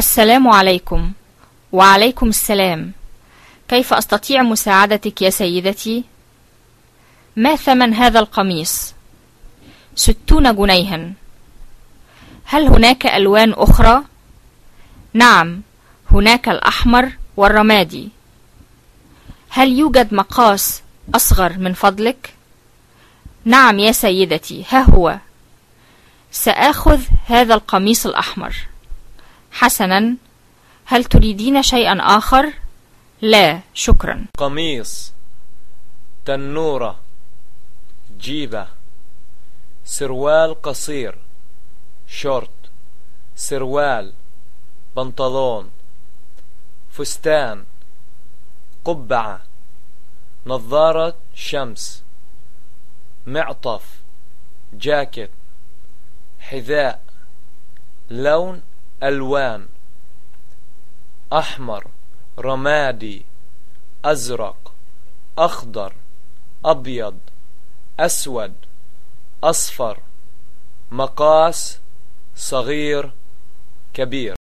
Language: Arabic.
السلام عليكم وعليكم السلام كيف أستطيع مساعدتك يا سيدتي؟ ما ثمن هذا القميص؟ ستون جنيها هل هناك ألوان أخرى؟ نعم هناك الأحمر والرمادي هل يوجد مقاس أصغر من فضلك؟ نعم يا سيدتي ها هو سآخذ هذا القميص الأحمر حسنا هل تريدين شيئا آخر؟ لا شكرا قميص تنورة جيبة سروال قصير شورت سروال بنطلون فستان قبعة نظارة شمس معطف جاكيت حذاء لون ألوان أحمر رمادي أزرق أخضر أبيض أسود أصفر مقاس صغير كبير.